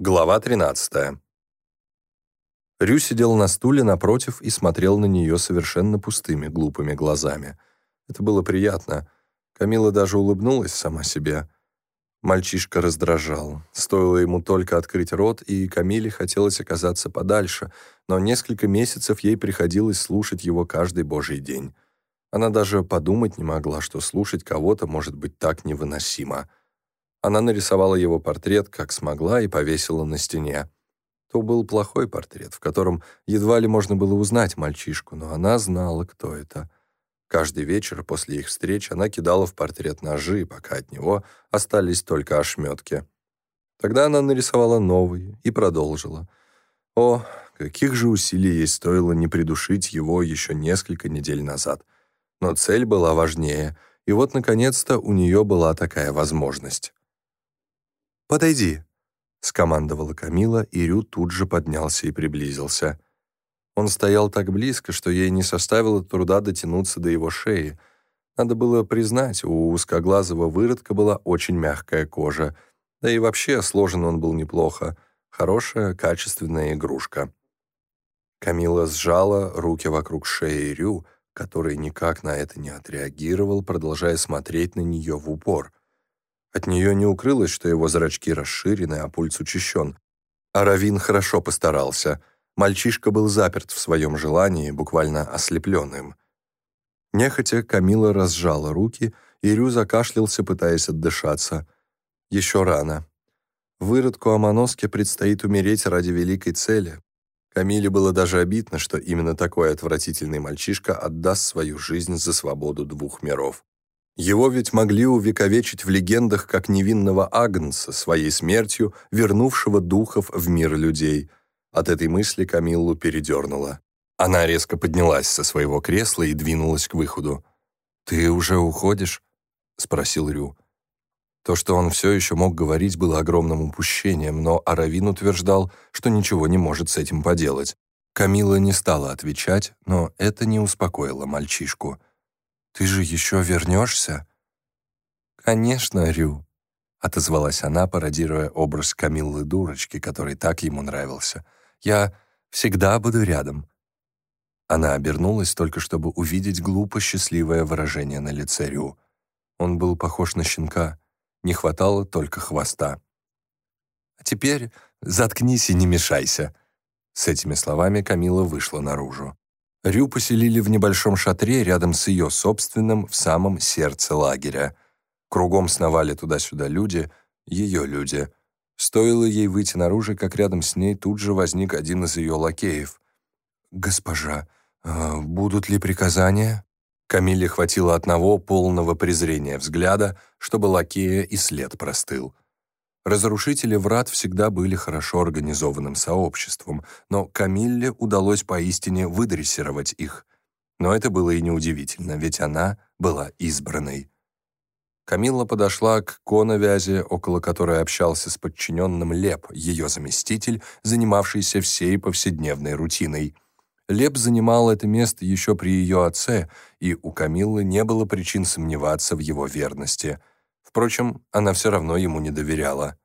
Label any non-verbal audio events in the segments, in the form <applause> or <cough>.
Глава 13. Рю сидел на стуле напротив и смотрел на нее совершенно пустыми, глупыми глазами. Это было приятно. Камила даже улыбнулась сама себе. Мальчишка раздражал. Стоило ему только открыть рот, и Камиле хотелось оказаться подальше, но несколько месяцев ей приходилось слушать его каждый божий день. Она даже подумать не могла, что слушать кого-то может быть так невыносимо. Она нарисовала его портрет, как смогла, и повесила на стене. То был плохой портрет, в котором едва ли можно было узнать мальчишку, но она знала, кто это. Каждый вечер после их встреч она кидала в портрет ножи, пока от него остались только ошметки. Тогда она нарисовала новый и продолжила. О, каких же усилий ей стоило не придушить его еще несколько недель назад. Но цель была важнее, и вот, наконец-то, у нее была такая возможность. «Подойди», — скомандовала Камила, и Рю тут же поднялся и приблизился. Он стоял так близко, что ей не составило труда дотянуться до его шеи. Надо было признать, у узкоглазого выродка была очень мягкая кожа, да и вообще сложен он был неплохо. Хорошая, качественная игрушка. Камила сжала руки вокруг шеи Рю, который никак на это не отреагировал, продолжая смотреть на нее в упор — от нее не укрылось, что его зрачки расширены, а пульс учащен. А Равин хорошо постарался. Мальчишка был заперт в своем желании, буквально ослепленным. Нехотя Камила разжала руки, и Рю закашлялся, пытаясь отдышаться. Еще рано. Выродку Амоноске предстоит умереть ради великой цели. Камиле было даже обидно, что именно такой отвратительный мальчишка отдаст свою жизнь за свободу двух миров. Его ведь могли увековечить в легендах как невинного Агнца, своей смертью вернувшего духов в мир людей. От этой мысли Камиллу передернула. Она резко поднялась со своего кресла и двинулась к выходу. «Ты уже уходишь?» — спросил Рю. То, что он все еще мог говорить, было огромным упущением, но Аравин утверждал, что ничего не может с этим поделать. Камила не стала отвечать, но это не успокоило мальчишку. Ты же еще вернешься?» «Конечно, Рю», — отозвалась она, пародируя образ Камиллы дурочки, который так ему нравился. «Я всегда буду рядом». Она обернулась только, чтобы увидеть глупо счастливое выражение на лице Рю. Он был похож на щенка, не хватало только хвоста. «А теперь заткнись и не мешайся». С этими словами Камила вышла наружу. Рю поселили в небольшом шатре рядом с ее собственным в самом сердце лагеря. Кругом сновали туда-сюда люди, ее люди. Стоило ей выйти наружу, как рядом с ней тут же возник один из ее лакеев. «Госпожа, э, будут ли приказания?» Камиле хватило одного полного презрения взгляда, чтобы лакея и след простыл. Разрушители врат всегда были хорошо организованным сообществом, но Камилле удалось поистине выдрессировать их. Но это было и неудивительно, ведь она была избранной. Камилла подошла к коновязи, около которой общался с подчиненным Леп, ее заместитель, занимавшийся всей повседневной рутиной. Леп занимал это место еще при ее отце, и у Камиллы не было причин сомневаться в его верности — Впрочем, она все равно ему не доверяла.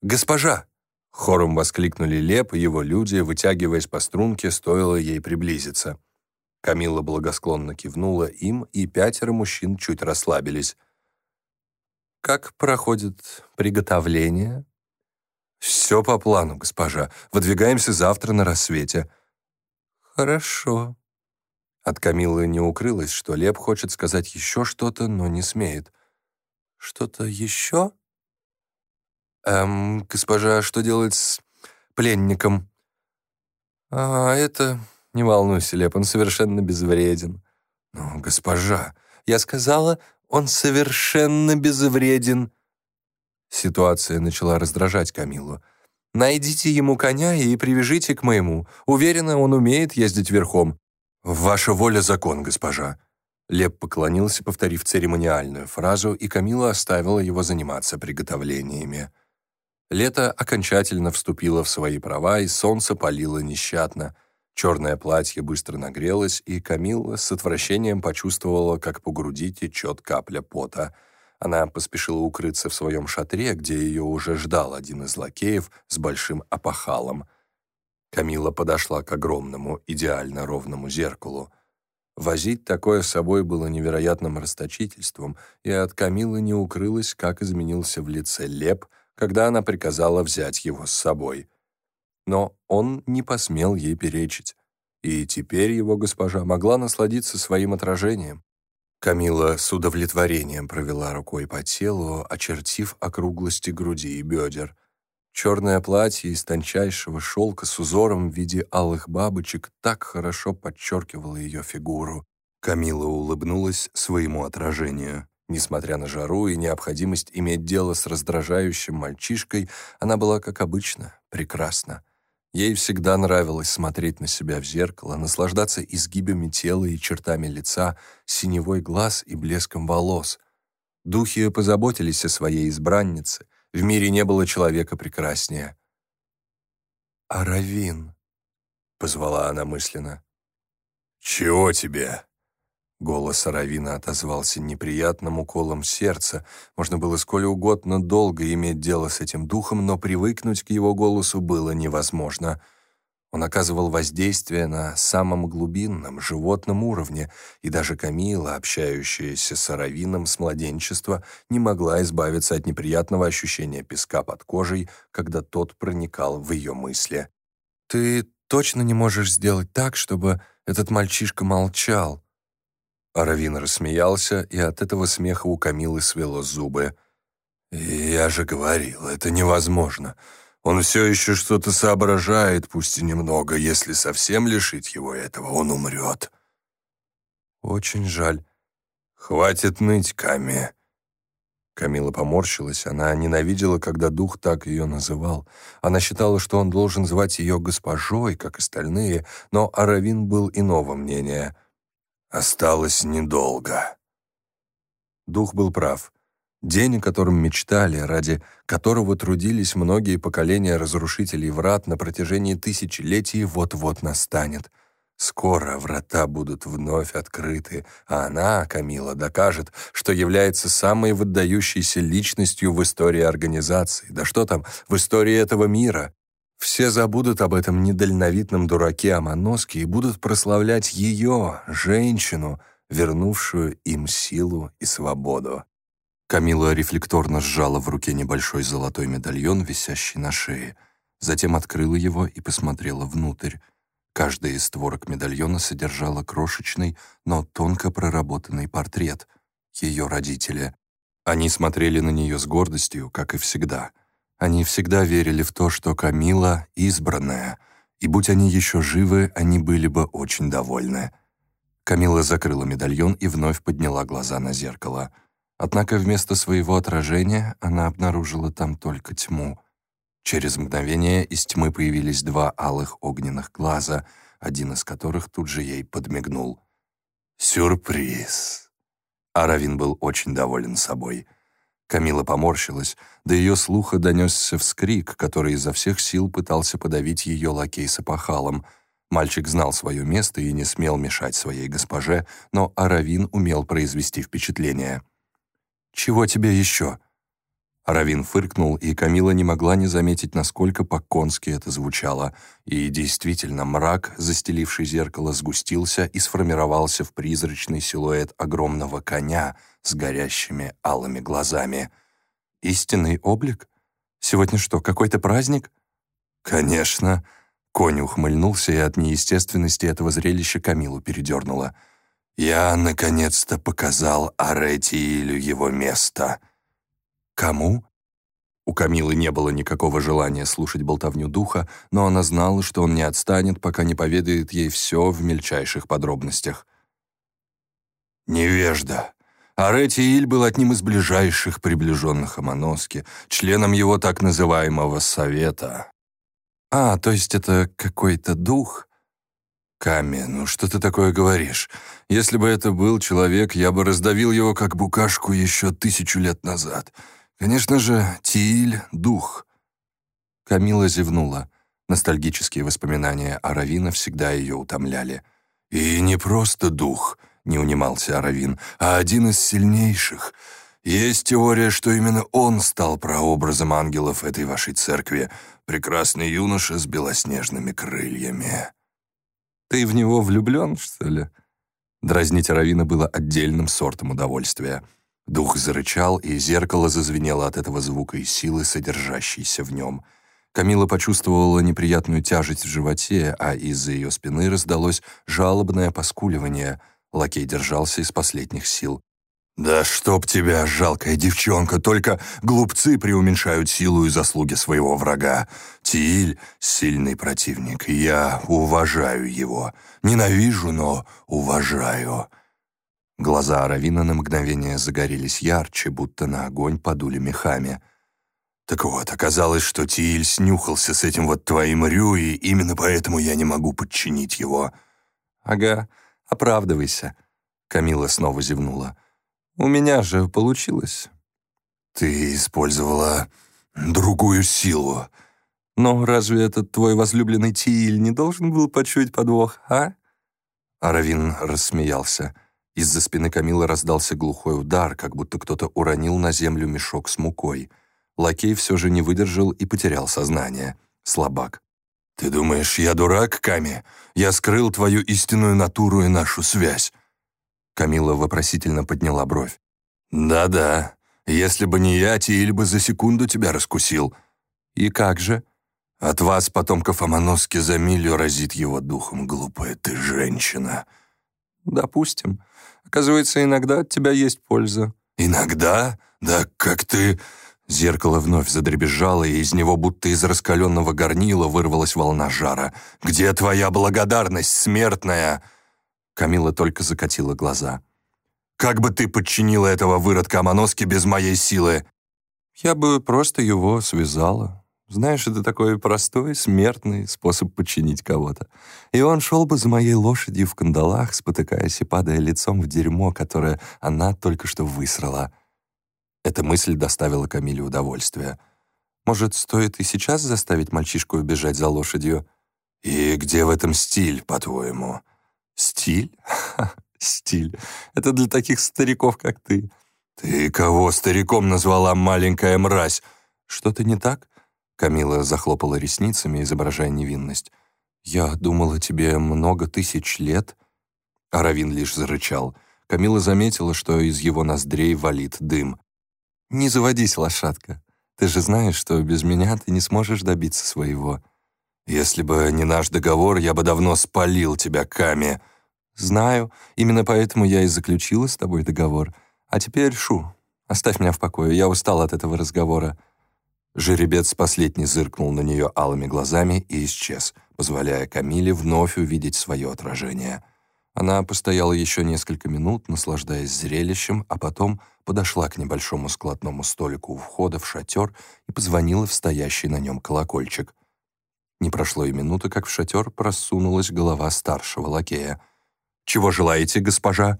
«Госпожа!» — хором воскликнули Леп и его люди, вытягиваясь по струнке, стоило ей приблизиться. Камила благосклонно кивнула им, и пятеро мужчин чуть расслабились. «Как проходит приготовление?» «Все по плану, госпожа. Выдвигаемся завтра на рассвете». «Хорошо». От Камилы не укрылось, что Леп хочет сказать еще что-то, но не смеет. «Что-то еще?» «Эм, госпожа, что делать с пленником?» «А, это... Не волнуйся, Леп, он совершенно безвреден». «Ну, госпожа, я сказала, он совершенно безвреден». Ситуация начала раздражать Камилу. «Найдите ему коня и привяжите к моему. Уверена, он умеет ездить верхом». «Ваша воля — закон, госпожа», Леп поклонился, повторив церемониальную фразу, и Камила оставила его заниматься приготовлениями. Лето окончательно вступило в свои права, и солнце палило нещадно. Черное платье быстро нагрелось, и Камилла с отвращением почувствовала, как по груди течет капля пота. Она поспешила укрыться в своем шатре, где ее уже ждал один из лакеев с большим опахалом. Камила подошла к огромному, идеально ровному зеркалу. Возить такое с собой было невероятным расточительством, и от Камилы не укрылось, как изменился в лице Леп, когда она приказала взять его с собой. Но он не посмел ей перечить, и теперь его госпожа могла насладиться своим отражением. Камила с удовлетворением провела рукой по телу, очертив округлости груди и бедер. Черное платье из тончайшего шелка с узором в виде алых бабочек так хорошо подчеркивало ее фигуру. Камила улыбнулась своему отражению. Несмотря на жару и необходимость иметь дело с раздражающим мальчишкой, она была, как обычно, прекрасна. Ей всегда нравилось смотреть на себя в зеркало, наслаждаться изгибами тела и чертами лица, синевой глаз и блеском волос. Духи позаботились о своей избраннице, в мире не было человека прекраснее. «Аравин», — позвала она мысленно. «Чего тебе?» Голос Аравина отозвался неприятным уколом сердца. Можно было сколь угодно долго иметь дело с этим духом, но привыкнуть к его голосу было невозможно — он оказывал воздействие на самом глубинном, животном уровне, и даже Камила, общающаяся с Аравином с младенчества, не могла избавиться от неприятного ощущения песка под кожей, когда тот проникал в ее мысли. «Ты точно не можешь сделать так, чтобы этот мальчишка молчал?» Аравин рассмеялся, и от этого смеха у Камилы свело зубы. «Я же говорил, это невозможно. Он все еще что-то соображает, пусть и немного. Если совсем лишить его этого, он умрет. Очень жаль. Хватит ныть, Ками. Камила поморщилась. Она ненавидела, когда дух так ее называл. Она считала, что он должен звать ее госпожой, как остальные, но Аравин был иного мнения. «Осталось недолго». Дух был прав. День, о котором мечтали, ради которого трудились многие поколения разрушителей врат на протяжении тысячелетий, вот-вот настанет. Скоро врата будут вновь открыты, а она, Камила, докажет, что является самой выдающейся личностью в истории организации. Да что там, в истории этого мира. Все забудут об этом недальновидном дураке Амоноске и будут прославлять ее, женщину, вернувшую им силу и свободу. Камила рефлекторно сжала в руке небольшой золотой медальон, висящий на шее. Затем открыла его и посмотрела внутрь. Каждая из створок медальона содержала крошечный, но тонко проработанный портрет ее родителя. Они смотрели на нее с гордостью, как и всегда. Они всегда верили в то, что Камила — избранная, и будь они еще живы, они были бы очень довольны. Камила закрыла медальон и вновь подняла глаза на зеркало — Однако вместо своего отражения она обнаружила там только тьму. Через мгновение из тьмы появились два алых огненных глаза, один из которых тут же ей подмигнул. «Сюрприз!» Аравин был очень доволен собой. Камила поморщилась, до ее слуха донесся вскрик, который изо всех сил пытался подавить ее лакей с опахалом. Мальчик знал свое место и не смел мешать своей госпоже, но Аравин умел произвести впечатление — чего тебе еще?» Равин фыркнул, и Камила не могла не заметить, насколько по-конски это звучало. И действительно, мрак, застеливший зеркало, сгустился и сформировался в призрачный силуэт огромного коня с горящими алыми глазами. «Истинный облик? Сегодня что, какой-то праздник?» «Конечно!» Конь ухмыльнулся, и от неестественности этого зрелища Камилу передернуло — я наконец-то показал Аретиилю его место. Кому? У Камилы не было никакого желания слушать болтовню духа, но она знала, что он не отстанет, пока не поведает ей все в мельчайших подробностях. Невежда. Аретииль был одним из ближайших приближенных Амоноске, членом его так называемого совета. «А, то есть это какой-то дух?» «Ками, ну что ты такое говоришь? Если бы это был человек, я бы раздавил его как букашку еще тысячу лет назад. Конечно же, Тииль — дух». Камила зевнула. Ностальгические воспоминания о Равина всегда ее утомляли. «И не просто дух», — не унимался Аравин, «а один из сильнейших. Есть теория, что именно он стал прообразом ангелов этой вашей церкви, прекрасный юноша с белоснежными крыльями». «Ты в него влюблен, что ли?» Дразнить Равина было отдельным сортом удовольствия. Дух зарычал, и зеркало зазвенело от этого звука и силы, содержащейся в нем. Камила почувствовала неприятную тяжесть в животе, а из-за ее спины раздалось жалобное поскуливание. Лакей держался из последних сил. «Да чтоб тебя, жалкая девчонка, только глупцы преуменьшают силу и заслуги своего врага. Тиль — сильный противник, я уважаю его. Ненавижу, но уважаю». Глаза Аравина на мгновение загорелись ярче, будто на огонь подули мехами. «Так вот, оказалось, что Тиль снюхался с этим вот твоим Рю, и именно поэтому я не могу подчинить его». «Ага, оправдывайся», — Камила снова зевнула. У меня же получилось. Ты использовала другую силу. Но разве этот твой возлюбленный Тииль не должен был почуять подвох, а? Аравин рассмеялся. Из-за спины Камилы раздался глухой удар, как будто кто-то уронил на землю мешок с мукой. Лакей все же не выдержал и потерял сознание. Слабак. «Ты думаешь, я дурак, Ками? Я скрыл твою истинную натуру и нашу связь. Камила вопросительно подняла бровь. «Да-да, если бы не я, Тииль бы за секунду тебя раскусил». «И как же?» «От вас, потомков Амоноски, за милю разит его духом, глупая ты женщина». «Допустим. Оказывается, иногда от тебя есть польза». «Иногда? Да как ты...» Зеркало вновь задребезжало, и из него будто из раскаленного горнила вырвалась волна жара. «Где твоя благодарность, смертная?» Камила только закатила глаза. «Как бы ты подчинила этого выродка Амоноски без моей силы?» «Я бы просто его связала. Знаешь, это такой простой, смертный способ подчинить кого-то. И он шел бы за моей лошадью в кандалах, спотыкаясь и падая лицом в дерьмо, которое она только что высрала». Эта мысль доставила Камиле удовольствие. «Может, стоит и сейчас заставить мальчишку убежать за лошадью?» «И где в этом стиль, по-твоему?» Стиль? <laughs> стиль. Это для таких стариков, как ты. Ты кого стариком назвала маленькая мразь? Что-то не так? Камила захлопала ресницами, изображая невинность. «Я думала, тебе много тысяч лет». Аравин лишь зарычал. Камила заметила, что из его ноздрей валит дым. «Не заводись, лошадка. Ты же знаешь, что без меня ты не сможешь добиться своего». «Если бы не наш договор, я бы давно спалил тебя, Ками». «Знаю. Именно поэтому я и заключила с тобой договор. А теперь, Шу, оставь меня в покое. Я устал от этого разговора». Жеребец последний зыркнул на нее алыми глазами и исчез, позволяя Камиле вновь увидеть свое отражение. Она постояла еще несколько минут, наслаждаясь зрелищем, а потом подошла к небольшому складному столику у входа в шатер и позвонила в стоящий на нем колокольчик. Не прошло и минуты, как в шатер просунулась голова старшего лакея. «Чего желаете, госпожа?»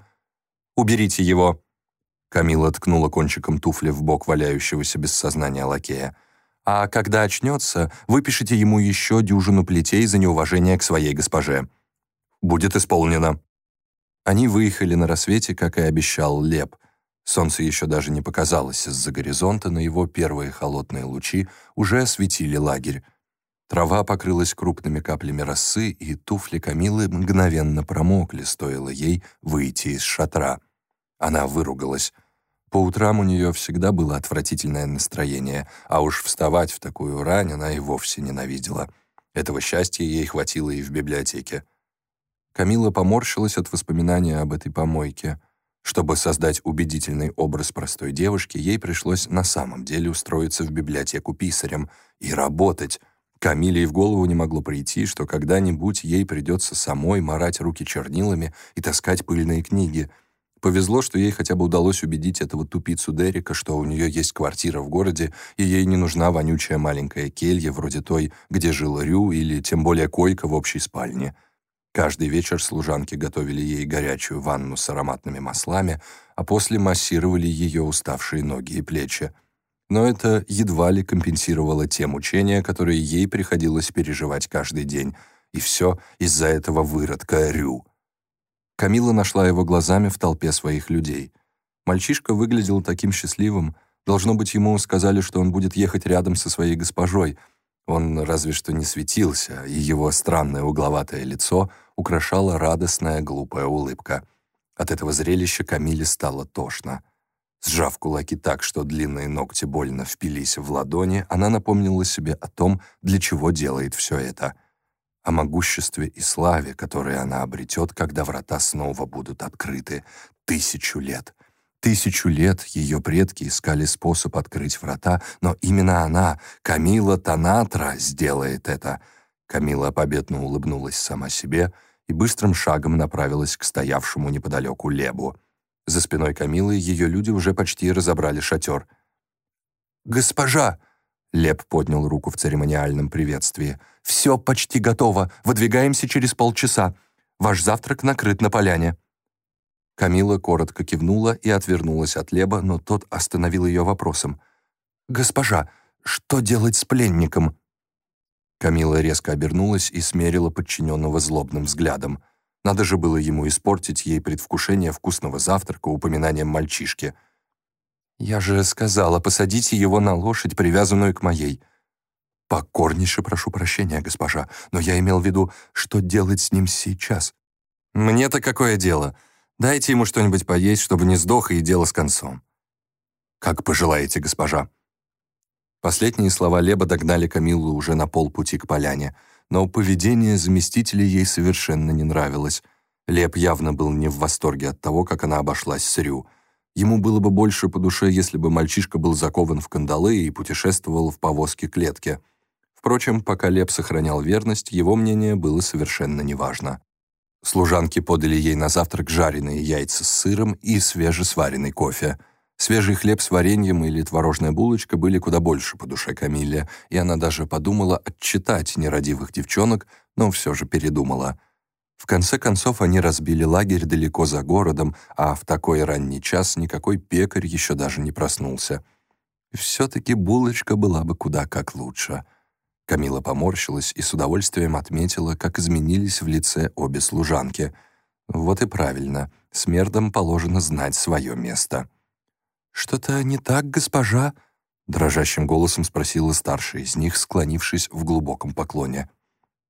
«Уберите его!» Камила ткнула кончиком туфли в бок валяющегося без сознания лакея. «А когда очнется, выпишите ему еще дюжину плетей за неуважение к своей госпоже. Будет исполнено». Они выехали на рассвете, как и обещал Леп. Солнце еще даже не показалось из-за горизонта, но его первые холодные лучи уже осветили лагерь. Трава покрылась крупными каплями росы, и туфли Камилы мгновенно промокли, стоило ей выйти из шатра. Она выругалась. По утрам у нее всегда было отвратительное настроение, а уж вставать в такую рань она и вовсе ненавидела. Этого счастья ей хватило и в библиотеке. Камила поморщилась от воспоминания об этой помойке. Чтобы создать убедительный образ простой девушки, ей пришлось на самом деле устроиться в библиотеку писарем и работать, Камиле и в голову не могло прийти, что когда-нибудь ей придется самой марать руки чернилами и таскать пыльные книги. Повезло, что ей хотя бы удалось убедить этого тупицу Дерека, что у нее есть квартира в городе, и ей не нужна вонючая маленькая келья, вроде той, где жил Рю, или тем более койка в общей спальне. Каждый вечер служанки готовили ей горячую ванну с ароматными маслами, а после массировали ее уставшие ноги и плечи но это едва ли компенсировало те мучения, которые ей приходилось переживать каждый день, и все из-за этого выродка Рю. Камила нашла его глазами в толпе своих людей. Мальчишка выглядел таким счастливым. Должно быть, ему сказали, что он будет ехать рядом со своей госпожой. Он разве что не светился, и его странное угловатое лицо украшала радостная глупая улыбка. От этого зрелища Камиле стало тошно. Сжав кулаки так, что длинные ногти больно впились в ладони, она напомнила себе о том, для чего делает все это. О могуществе и славе, которые она обретет, когда врата снова будут открыты. Тысячу лет. Тысячу лет ее предки искали способ открыть врата, но именно она, Камила Танатра, сделает это. Камила победно улыбнулась сама себе и быстрым шагом направилась к стоявшему неподалеку Лебу. За спиной Камилы ее люди уже почти разобрали шатер. «Госпожа!» — Леб поднял руку в церемониальном приветствии. «Все почти готово. Выдвигаемся через полчаса. Ваш завтрак накрыт на поляне». Камила коротко кивнула и отвернулась от Леба, но тот остановил ее вопросом. «Госпожа, что делать с пленником?» Камила резко обернулась и смерила подчиненного злобным взглядом. Надо же было ему испортить ей предвкушение вкусного завтрака упоминанием мальчишки. «Я же сказала, посадите его на лошадь, привязанную к моей». «Покорнейше прошу прощения, госпожа, но я имел в виду, что делать с ним сейчас». «Мне-то какое дело? Дайте ему что-нибудь поесть, чтобы не сдох, и дело с концом». «Как пожелаете, госпожа». Последние слова Леба догнали Камилу уже на полпути к поляне — но поведение заместителя ей совершенно не нравилось. Леп явно был не в восторге от того, как она обошлась с Рю. Ему было бы больше по душе, если бы мальчишка был закован в кандалы и путешествовал в повозке-клетке. Впрочем, пока Леп сохранял верность, его мнение было совершенно неважно. Служанки подали ей на завтрак жареные яйца с сыром и свежесваренный кофе — Свежий хлеб с вареньем или творожная булочка были куда больше по душе Камилле, и она даже подумала отчитать нерадивых девчонок, но все же передумала. В конце концов, они разбили лагерь далеко за городом, а в такой ранний час никакой пекарь еще даже не проснулся. Все-таки булочка была бы куда как лучше. Камила поморщилась и с удовольствием отметила, как изменились в лице обе служанки. Вот и правильно, смердам положено знать свое место. «Что-то не так, госпожа?» — дрожащим голосом спросила старшая из них, склонившись в глубоком поклоне.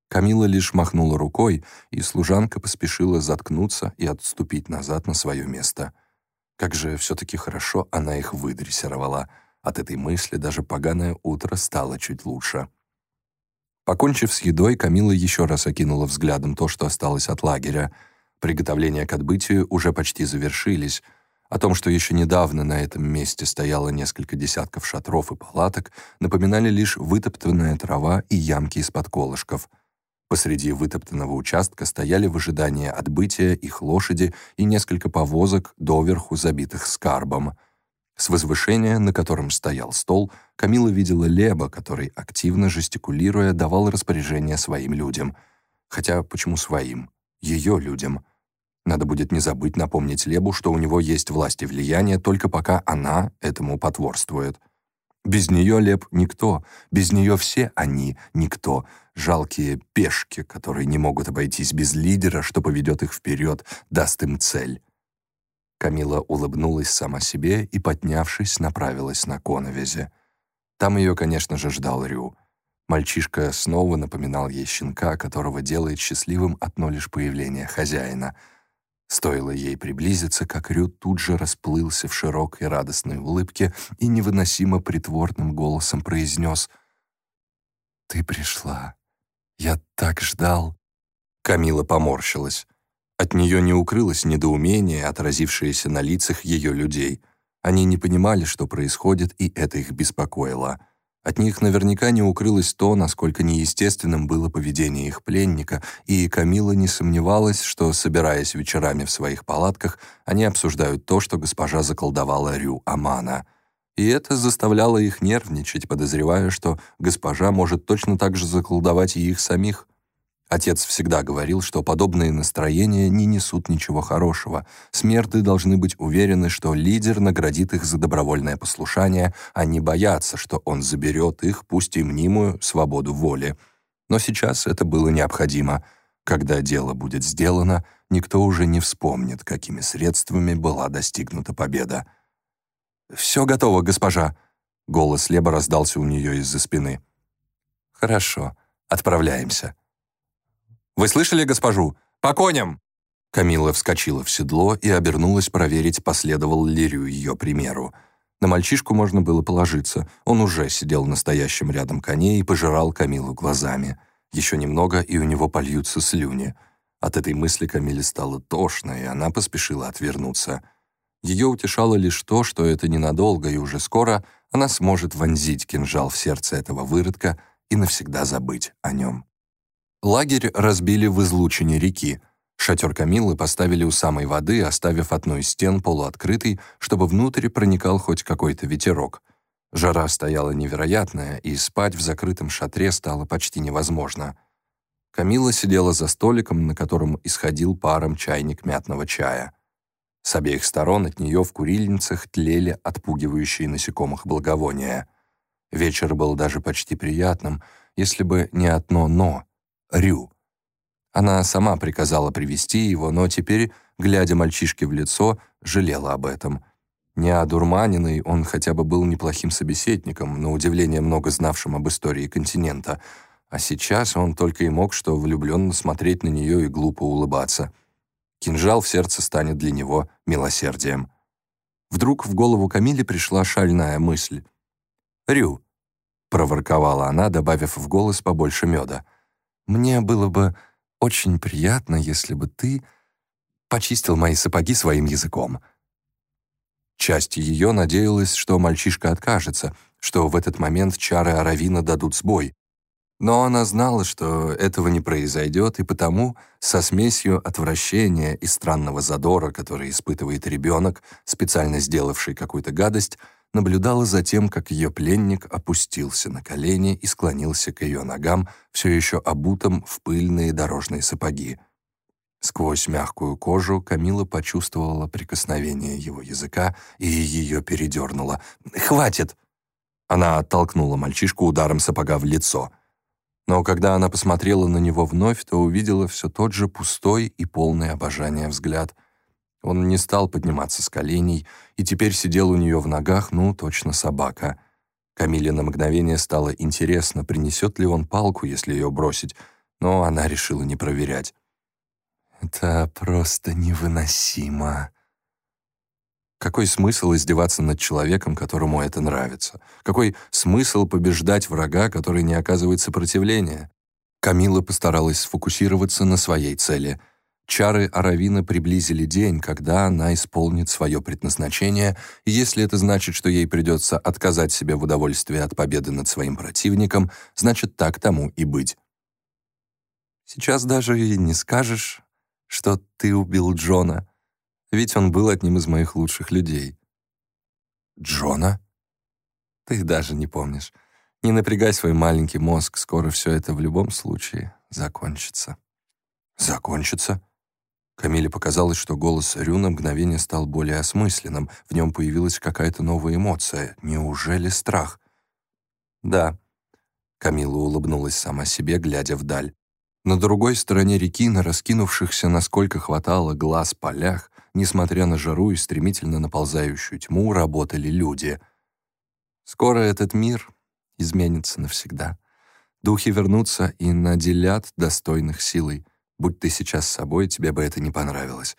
Камила лишь махнула рукой, и служанка поспешила заткнуться и отступить назад на свое место. Как же все-таки хорошо она их выдрессировала. От этой мысли даже поганое утро стало чуть лучше. Покончив с едой, Камила еще раз окинула взглядом то, что осталось от лагеря. Приготовления к отбытию уже почти завершились — о том, что еще недавно на этом месте стояло несколько десятков шатров и палаток, напоминали лишь вытоптанная трава и ямки из-под колышков. Посреди вытоптанного участка стояли в ожидании отбытия их лошади и несколько повозок, доверху забитых скарбом. С возвышения, на котором стоял стол, Камила видела Леба, который, активно жестикулируя, давал распоряжение своим людям. Хотя почему своим? Ее людям — надо будет не забыть напомнить Лебу, что у него есть власть и влияние, только пока она этому потворствует. Без нее Леб — никто, без нее все они — никто, жалкие пешки, которые не могут обойтись без лидера, что поведет их вперед, даст им цель. Камила улыбнулась сама себе и, поднявшись, направилась на коновезе. Там ее, конечно же, ждал Рю. Мальчишка снова напоминал ей щенка, которого делает счастливым одно лишь появление хозяина — Стоило ей приблизиться, как Рю тут же расплылся в широкой радостной улыбке и невыносимо притворным голосом произнес «Ты пришла. Я так ждал». Камила поморщилась. От нее не укрылось недоумение, отразившееся на лицах ее людей. Они не понимали, что происходит, и это их беспокоило. От них наверняка не укрылось то, насколько неестественным было поведение их пленника, и Камила не сомневалась, что, собираясь вечерами в своих палатках, они обсуждают то, что госпожа заколдовала Рю Амана. И это заставляло их нервничать, подозревая, что госпожа может точно так же заколдовать и их самих. Отец всегда говорил, что подобные настроения не несут ничего хорошего. Смерты должны быть уверены, что лидер наградит их за добровольное послушание, а не бояться, что он заберет их, пусть и мнимую, свободу воли. Но сейчас это было необходимо. Когда дело будет сделано, никто уже не вспомнит, какими средствами была достигнута победа. «Все готово, госпожа!» — голос Леба раздался у нее из-за спины. «Хорошо, отправляемся». «Вы слышали госпожу? По коням!» Камила вскочила в седло и обернулась проверить, последовал ли Рю ее примеру. На мальчишку можно было положиться. Он уже сидел на стоящем рядом коне и пожирал Камилу глазами. Еще немного, и у него польются слюни. От этой мысли Камиле стало тошно, и она поспешила отвернуться. Ее утешало лишь то, что это ненадолго, и уже скоро она сможет вонзить кинжал в сердце этого выродка и навсегда забыть о нем. Лагерь разбили в излучине реки — Шатер Камиллы поставили у самой воды, оставив одну из стен полуоткрытой, чтобы внутрь проникал хоть какой-то ветерок. Жара стояла невероятная, и спать в закрытом шатре стало почти невозможно. Камила сидела за столиком, на котором исходил паром чайник мятного чая. С обеих сторон от нее в курильницах тлели отпугивающие насекомых благовония. Вечер был даже почти приятным, если бы не одно «но» — Рю. Она сама приказала привести его, но теперь, глядя мальчишке в лицо, жалела об этом. Не одурманенный, он хотя бы был неплохим собеседником, на удивление много знавшим об истории континента. А сейчас он только и мог что влюбленно смотреть на нее и глупо улыбаться. Кинжал в сердце станет для него милосердием. Вдруг в голову Камиле пришла шальная мысль. «Рю», — проворковала она, добавив в голос побольше меда, — «мне было бы очень приятно, если бы ты почистил мои сапоги своим языком». Часть ее надеялась, что мальчишка откажется, что в этот момент чары Аравина дадут сбой. Но она знала, что этого не произойдет, и потому, со смесью отвращения и странного задора, который испытывает ребенок, специально сделавший какую-то гадость, наблюдала за тем, как ее пленник опустился на колени и склонился к ее ногам, все еще обутым в пыльные дорожные сапоги. Сквозь мягкую кожу Камила почувствовала прикосновение его языка и ее передернула. «Хватит!» Она оттолкнула мальчишку ударом сапога в лицо. Но когда она посмотрела на него вновь, то увидела все тот же пустой и полный обожания взгляд — он не стал подниматься с коленей и теперь сидел у нее в ногах, ну, точно собака. Камиле на мгновение стало интересно, принесет ли он палку, если ее бросить, но она решила не проверять. «Это просто невыносимо», какой смысл издеваться над человеком, которому это нравится? Какой смысл побеждать врага, который не оказывает сопротивления? Камила постаралась сфокусироваться на своей цели — Чары Аравина приблизили день, когда она исполнит свое предназначение, и если это значит, что ей придется отказать себе в удовольствии от победы над своим противником, значит, так тому и быть. Сейчас даже и не скажешь, что ты убил Джона, ведь он был одним из моих лучших людей. Джона? Ты даже не помнишь. Не напрягай свой маленький мозг, скоро все это в любом случае закончится. Закончится? Камиле показалось, что голос Рю на мгновение стал более осмысленным, в нем появилась какая-то новая эмоция. Неужели страх? «Да», — Камила улыбнулась сама себе, глядя вдаль. На другой стороне реки, на раскинувшихся, насколько хватало глаз полях, несмотря на жару и стремительно наползающую тьму, работали люди. Скоро этот мир изменится навсегда. Духи вернутся и наделят достойных силой. Будь ты сейчас собой, тебе бы это не понравилось.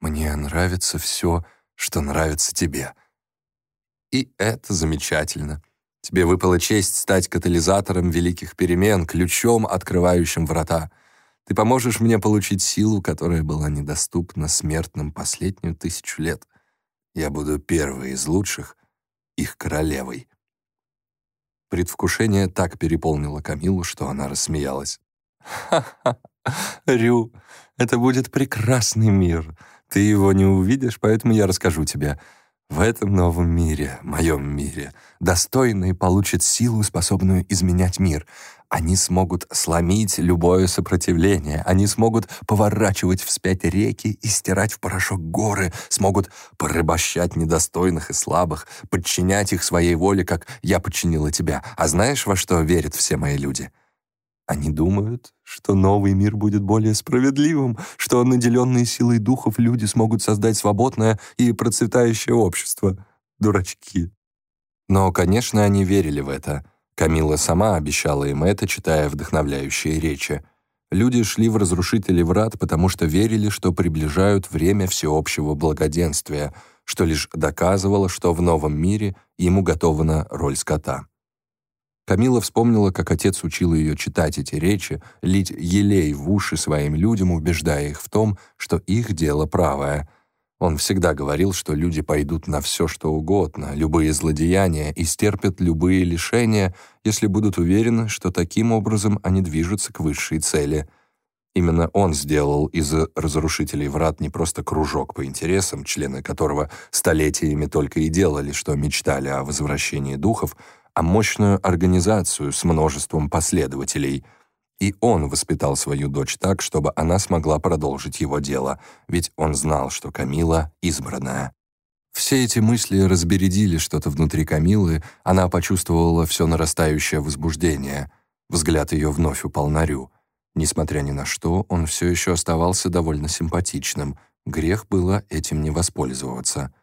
Мне нравится все, что нравится тебе. И это замечательно. Тебе выпала честь стать катализатором великих перемен, ключом, открывающим врата. Ты поможешь мне получить силу, которая была недоступна смертным последнюю тысячу лет. Я буду первой из лучших, их королевой. Предвкушение так переполнило Камилу, что она рассмеялась. «Ха-ха! Рю, это будет прекрасный мир. Ты его не увидишь, поэтому я расскажу тебе. В этом новом мире, моем мире, достойные получат силу, способную изменять мир. Они смогут сломить любое сопротивление, они смогут поворачивать вспять реки и стирать в порошок горы, смогут порыбощать недостойных и слабых, подчинять их своей воле, как я подчинила тебя. А знаешь, во что верят все мои люди? Они думают, что новый мир будет более справедливым, что наделенные силой духов люди смогут создать свободное и процветающее общество. Дурачки. Но, конечно, они верили в это. Камила сама обещала им это, читая вдохновляющие речи. Люди шли в разрушители врат, потому что верили, что приближают время всеобщего благоденствия, что лишь доказывало, что в новом мире ему готована роль скота. Камила вспомнила, как отец учил ее читать эти речи, лить елей в уши своим людям, убеждая их в том, что их дело правое. Он всегда говорил, что люди пойдут на все, что угодно, любые злодеяния, и стерпят любые лишения, если будут уверены, что таким образом они движутся к высшей цели. Именно он сделал из разрушителей врат не просто кружок по интересам, члены которого столетиями только и делали, что мечтали о возвращении духов, а мощную организацию с множеством последователей. И он воспитал свою дочь так, чтобы она смогла продолжить его дело, ведь он знал, что Камила избранная. Все эти мысли разбередили что-то внутри Камилы, она почувствовала все нарастающее возбуждение. Взгляд ее вновь упал на Рю. Несмотря ни на что, он все еще оставался довольно симпатичным. Грех было этим не воспользоваться.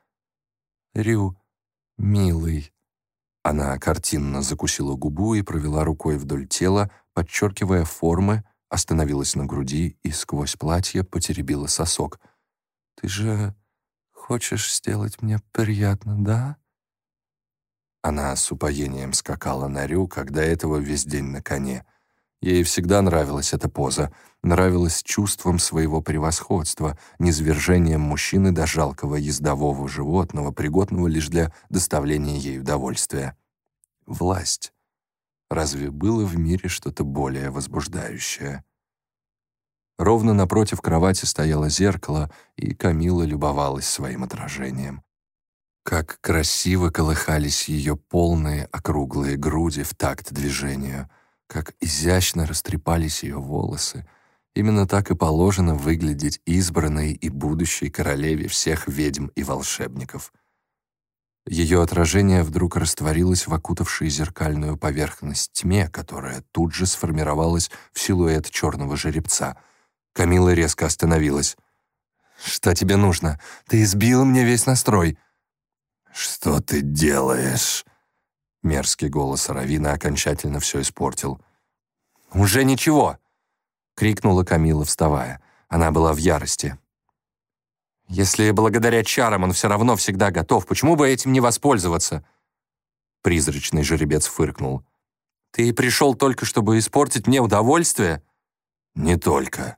«Рю, милый», она картинно закусила губу и провела рукой вдоль тела, подчеркивая формы, остановилась на груди и сквозь платье потеребила сосок. «Ты же хочешь сделать мне приятно, да?» Она с упоением скакала на рю, когда этого весь день на коне. Ей всегда нравилась эта поза, нравилась чувством своего превосходства, низвержением мужчины до жалкого ездового животного, пригодного лишь для доставления ей удовольствия. Власть. Разве было в мире что-то более возбуждающее? Ровно напротив кровати стояло зеркало, и Камила любовалась своим отражением. Как красиво колыхались ее полные округлые груди в такт движению — как изящно растрепались ее волосы. Именно так и положено выглядеть избранной и будущей королеве всех ведьм и волшебников. Ее отражение вдруг растворилось в окутавшей зеркальную поверхность тьме, которая тут же сформировалась в силуэт черного жеребца. Камила резко остановилась. «Что тебе нужно? Ты избил мне весь настрой!» «Что ты делаешь?» Мерзкий голос Равина окончательно все испортил. «Уже ничего!» — крикнула Камила, вставая. Она была в ярости. «Если благодаря чарам он все равно всегда готов, почему бы этим не воспользоваться?» Призрачный жеребец фыркнул. «Ты пришел только, чтобы испортить мне удовольствие?» «Не только.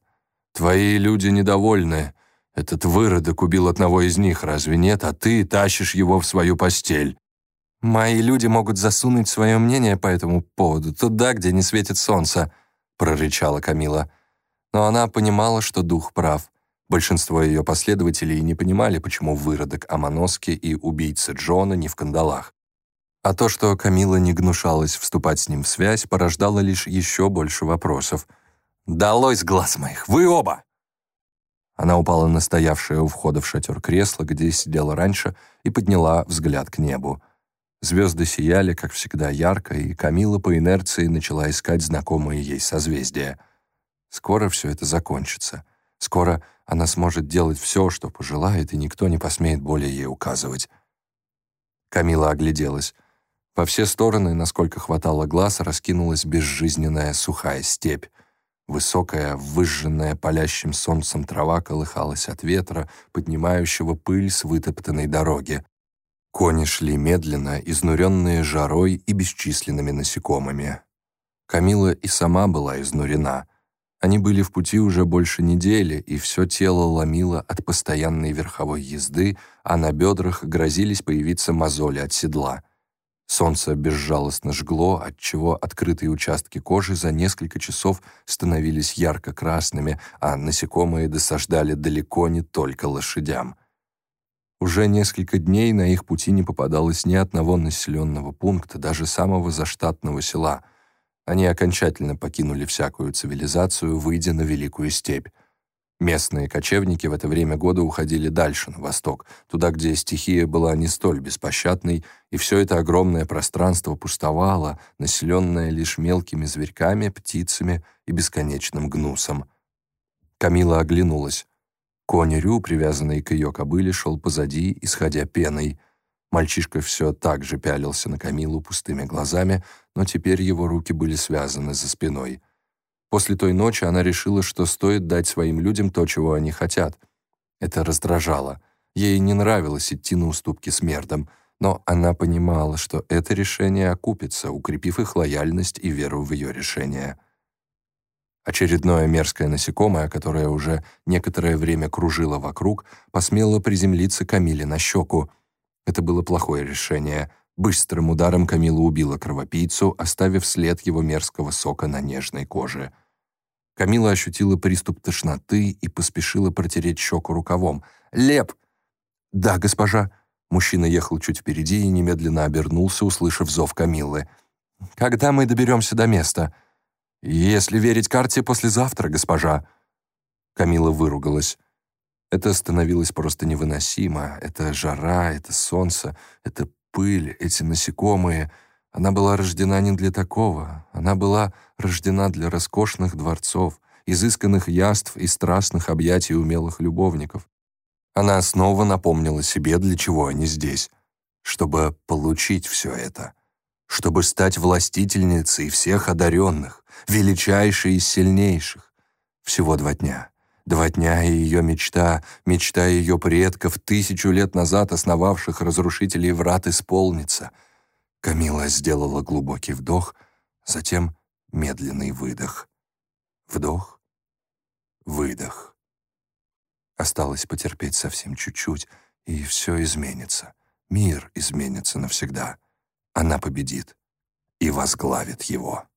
Твои люди недовольны. Этот выродок убил одного из них, разве нет? А ты тащишь его в свою постель. «Мои люди могут засунуть свое мнение по этому поводу туда, где не светит солнце», — прорычала Камила. Но она понимала, что дух прав. Большинство ее последователей не понимали, почему выродок Амоноски и убийца Джона не в кандалах. А то, что Камила не гнушалась вступать с ним в связь, порождало лишь еще больше вопросов. «Долой с глаз моих! Вы оба!» Она упала на стоявшее у входа в шатер кресло, где сидела раньше, и подняла взгляд к небу. Звезды сияли, как всегда, ярко, и Камила по инерции начала искать знакомые ей созвездия. Скоро все это закончится. Скоро она сможет делать все, что пожелает, и никто не посмеет более ей указывать. Камила огляделась. Во все стороны, насколько хватало глаз, раскинулась безжизненная сухая степь. Высокая, выжженная палящим солнцем трава колыхалась от ветра, поднимающего пыль с вытоптанной дороги. Кони шли медленно, изнуренные жарой и бесчисленными насекомыми. Камила и сама была изнурена. Они были в пути уже больше недели, и все тело ломило от постоянной верховой езды, а на бедрах грозились появиться мозоли от седла. Солнце безжалостно жгло, отчего открытые участки кожи за несколько часов становились ярко-красными, а насекомые досаждали далеко не только лошадям — уже несколько дней на их пути не попадалось ни одного населенного пункта, даже самого заштатного села. Они окончательно покинули всякую цивилизацию, выйдя на Великую степь. Местные кочевники в это время года уходили дальше, на восток, туда, где стихия была не столь беспощадной, и все это огромное пространство пустовало, населенное лишь мелкими зверьками, птицами и бесконечным гнусом. Камила оглянулась. Конь Рю, привязанный к ее кобыле, шел позади, исходя пеной. Мальчишка все так же пялился на Камилу пустыми глазами, но теперь его руки были связаны за спиной. После той ночи она решила, что стоит дать своим людям то, чего они хотят. Это раздражало. Ей не нравилось идти на уступки с Мердом, но она понимала, что это решение окупится, укрепив их лояльность и веру в ее решение. Очередное мерзкое насекомое, которое уже некоторое время кружило вокруг, посмело приземлиться Камиле на щеку. Это было плохое решение. Быстрым ударом Камила убила кровопийцу, оставив след его мерзкого сока на нежной коже. Камила ощутила приступ тошноты и поспешила протереть щеку рукавом. «Леп!» «Да, госпожа». Мужчина ехал чуть впереди и немедленно обернулся, услышав зов Камиллы. «Когда мы доберемся до места?» «Если верить карте, послезавтра, госпожа». Камила выругалась. Это становилось просто невыносимо. Это жара, это солнце, это пыль, эти насекомые. Она была рождена не для такого. Она была рождена для роскошных дворцов, изысканных яств и страстных объятий умелых любовников. Она снова напомнила себе, для чего они здесь. Чтобы получить все это. Чтобы стать властительницей всех одаренных, величайшей из сильнейших. Всего два дня. Два дня и ее мечта, мечта ее предков, тысячу лет назад основавших разрушителей врат, исполнится. Камила сделала глубокий вдох, затем медленный выдох. Вдох, выдох. Осталось потерпеть совсем чуть-чуть, и все изменится. Мир изменится навсегда. Она победит и возглавит его.